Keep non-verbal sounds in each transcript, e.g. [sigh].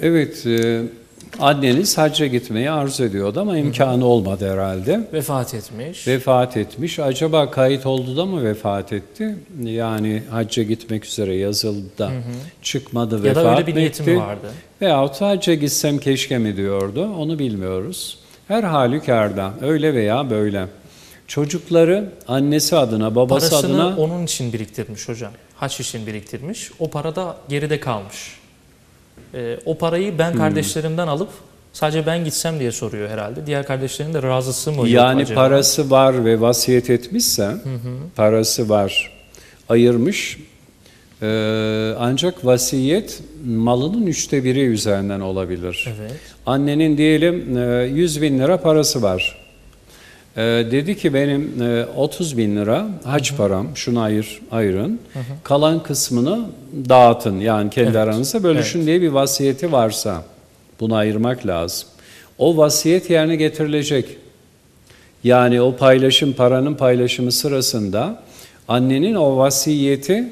Evet, e, anneniz hacca gitmeyi arzu ediyordu ama imkanı olmadı herhalde. Vefat etmiş. Vefat etmiş. Acaba kayıt oldu da mı vefat etti? Yani hacca gitmek üzere yazıldı da çıkmadı ya vefat da öyle bir etti? mi vardı? Veyahut hacca gitsem keşke mi diyordu? Onu bilmiyoruz. Her halükarda öyle veya böyle. Çocukları annesi adına, babası Parasını adına onun için biriktirmiş hocam. Haç için biriktirmiş. O para da geride kalmış. Ee, o parayı ben kardeşlerimden alıp sadece ben gitsem diye soruyor herhalde. Diğer kardeşlerin de razısı mı yani acaba? parası var ve vasiyet etmişse parası var ayırmış Ee, ancak vasiyet malının üçte biri üzerinden olabilir. Evet. Annenin diyelim e, 100 bin lira parası var. Ee, dedi ki benim e, 30 bin lira hac param şunu ayır, ayırın. Kalan kısmını dağıtın yani kendi Evet. aranızda bölüşün diye bir vasiyeti varsa bunu ayırmak lazım. O vasiyet yerine getirilecek. Yani o paylaşım paranın paylaşımı sırasında annenin o vasiyeti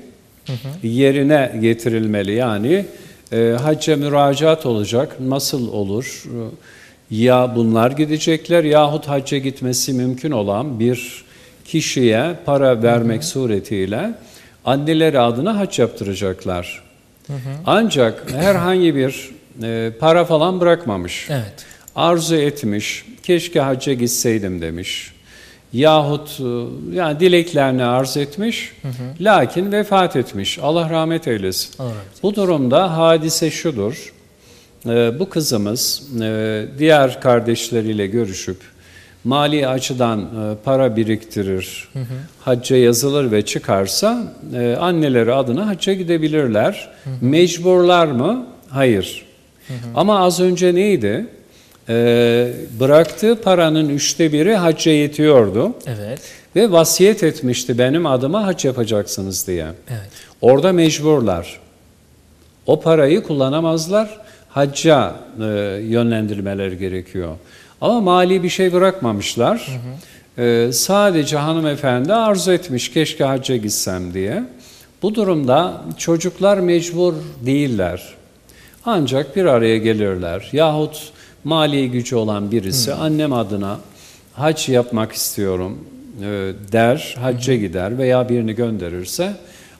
yerine getirilmeli. Yani e, hacca müracaat olacak. Nasıl olur? Ya bunlar gidecekler yahut hacca gitmesi mümkün olan bir kişiye para vermek suretiyle anneleri adına hac yaptıracaklar. Ancak herhangi bir e, para falan bırakmamış Evet. arzu etmiş, keşke hacca gitseydim demiş. Yahut e, yani dileklerini arz etmiş, lakin vefat etmiş. Allah rahmet eylesin. Allah rahmet Bu durumda hadise şudur. E, bu kızımız e, diğer kardeşleriyle görüşüp mali açıdan e, para biriktirir, hacca yazılır ve çıkarsa e, anneleri adına hacca gidebilirler. Mecburlar mı? Hayır. Ama az önce neydi? Ee, bıraktığı paranın üçte biri hacca yetiyordu Evet. ve vasiyet etmişti benim adıma hac yapacaksınız diye. Evet. Orada mecburlar. O parayı kullanamazlar, hacca e, yönlendirmeleri gerekiyor. Ama mali bir şey bırakmamışlar. E, sadece hanımefendi arzu etmiş keşke hacca gitsem diye. Bu durumda çocuklar mecbur değiller. Ancak bir araya gelirler. Yahut mali gücü olan birisi annem adına hac yapmak istiyorum e, der, hacca gider veya birini gönderirse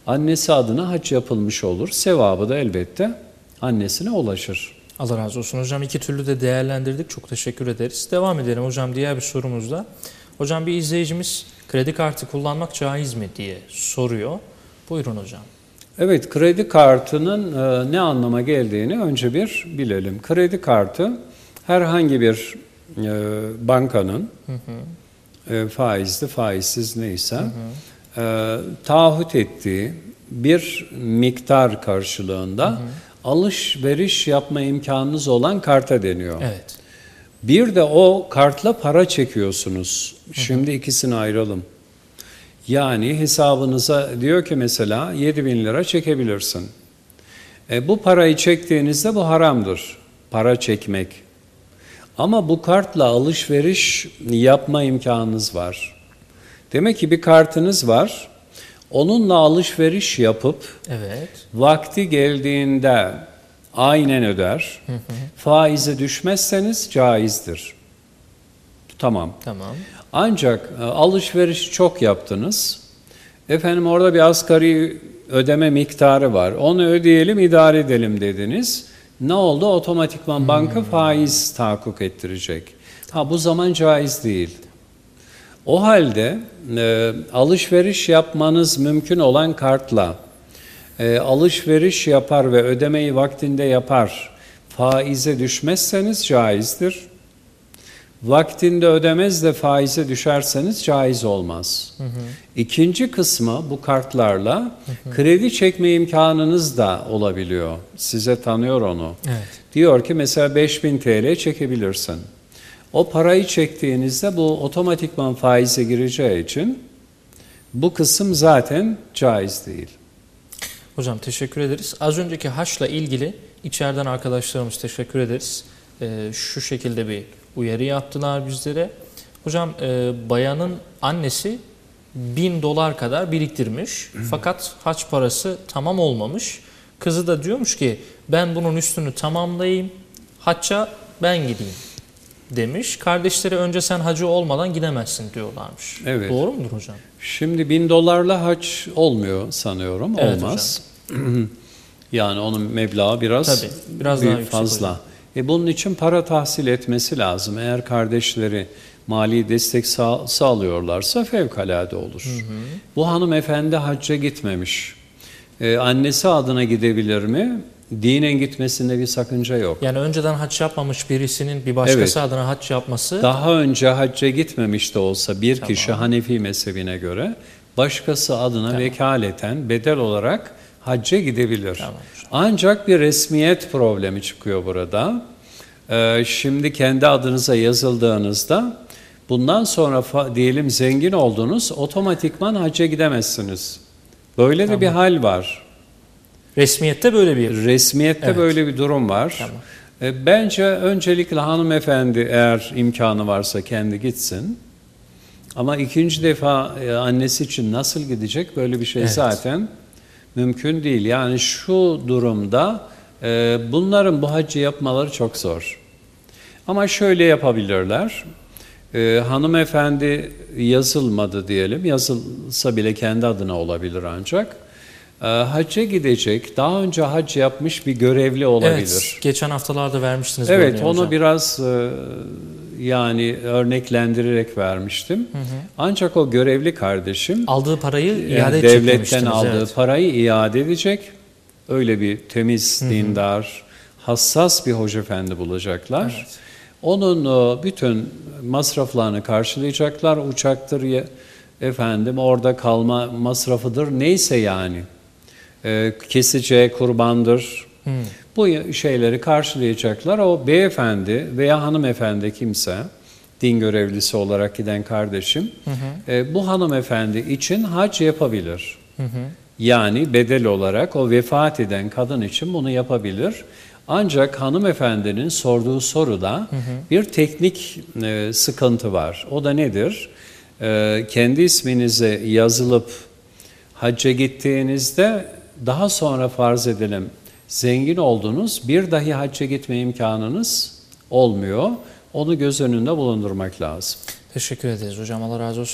annesi adına hac yapılmış olur. Sevabı da elbette annesine ulaşır. Allah razı olsun hocam. iki türlü de değerlendirdik. Çok teşekkür ederiz. Devam edelim hocam diğer bir sorumuzda. Hocam bir izleyicimiz kredi kartı kullanmak caiz mi diye soruyor. Buyurun hocam. Evet, kredi kartının e, ne anlama geldiğini önce bir bilelim. Kredi kartı herhangi bir e, bankanın e, faizli, faizsiz neyse e, taahhüt ettiği bir miktar karşılığında alışveriş yapma imkanınız olan karta deniyor. Evet. Bir de o kartla para çekiyorsunuz. Şimdi ikisini ayıralım. Yani hesabınıza diyor ki mesela 7 bin lira çekebilirsin. E, bu parayı çektiğinizde bu haramdır. Para çekmek. Ama bu kartla alışveriş yapma imkanınız var. Demek ki bir kartınız var. Onunla alışveriş yapıp Evet. vakti geldiğinde aynen öder. Faize düşmezseniz caizdir. Tamam. Tamam. Ancak e, alışveriş çok yaptınız. Efendim orada bir asgari ödeme miktarı var. Onu ödeyelim, idare edelim dediniz. Ne oldu? Otomatikman banka faiz tahakkuk ettirecek. Ha bu zaman caiz değil. O halde e, alışveriş yapmanız mümkün olan kartla e, alışveriş yapar ve ödemeyi vaktinde yapar, faize düşmezseniz caizdir. Vaktinde ödemez de faize düşerseniz caiz olmaz. İkinci kısmı bu kartlarla kredi çekme imkanınız da olabiliyor. Size tanıyor onu. Evet. Diyor ki mesela 5000 TL çekebilirsin. O parayı çektiğinizde bu otomatikman faize gireceği için bu kısım zaten caiz değil. Hocam teşekkür ederiz. Az önceki haçla ilgili içeriden arkadaşlarımız teşekkür ederiz. Ee, şu şekilde bir uyarı yaptılar bizlere. Hocam e, bayanın annesi 1000 dolar kadar biriktirmiş. Fakat haç parası tamam olmamış. Kızı da diyormuş ki ben bunun üstünü tamamlayayım. Hacca ben gideyim demiş. Kardeşleri önce sen hacı olmadan gidemezsin diyorlarmış. Evet. Doğru mudur hocam? Şimdi bin dolarla hac olmuyor sanıyorum. Evet Olmaz. [clears throat] yani onun meblağı biraz, Tabii, biraz büyük daha fazla. E bunun için para tahsil etmesi lazım. Eğer kardeşleri mali destek sağ, sağlıyorlarsa fevkalade olur. Bu hanımefendi hacca gitmemiş. E, annesi adına gidebilir mi? Dinen gitmesinde bir sakınca yok. Yani önceden hac yapmamış birisinin bir başkası adına hac yapması Daha önce hacca gitmemiş de olsa bir kişi Hanefi mezhebine göre başkası adına vekaleten bedel olarak hacca gidebilir. Tamam. Ancak bir resmiyet problemi çıkıyor burada. Ee, şimdi kendi adınıza yazıldığınızda bundan sonra diyelim zengin oldunuz otomatikman hacca gidemezsiniz. Böyle de bir hal var. Resmiyette böyle bir Resmiyette Evet. böyle bir durum var. Tamam. E, Bence öncelikle hanımefendi eğer imkanı varsa kendi gitsin. Ama ikinci defa e, annesi için nasıl gidecek böyle bir şey Evet. zaten mümkün değil. Yani şu durumda e, bunların bu hacı yapmaları çok zor. Ama şöyle yapabilirler. Hanımefendi yazılmadı diyelim. Yazılsa bile kendi adına olabilir ancak. E, hacca gidecek, daha önce hac yapmış bir görevli olabilir. Evet, geçen haftalarda vermiştiniz. Evet, onu hocam. biraz e, yani örneklendirerek vermiştim. Ancak o görevli kardeşim aldığı parayı iade edecek devletten aldığı evet. parayı iade edecek. Öyle bir temiz, dindar, hassas bir hocaefendi bulacaklar. Onun e, bütün masraflarını karşılayacaklar. Uçaktır ya efendim orada kalma masrafıdır neyse yani. E, keseceği kurbandır. Bu şeyleri karşılayacaklar. O beyefendi veya hanımefendi kimse din görevlisi olarak giden kardeşim e, bu hanımefendi için hac yapabilir. Yani bedel olarak o vefat eden kadın için bunu yapabilir. Ancak hanımefendinin sorduğu soruda bir teknik e, sıkıntı var. O da nedir? E, kendi isminize yazılıp hacca gittiğinizde daha sonra farz edelim zengin oldunuz bir dahi hacca gitme imkanınız olmuyor. Onu göz önünde bulundurmak lazım. Teşekkür ederiz hocam. Allah razı olsun.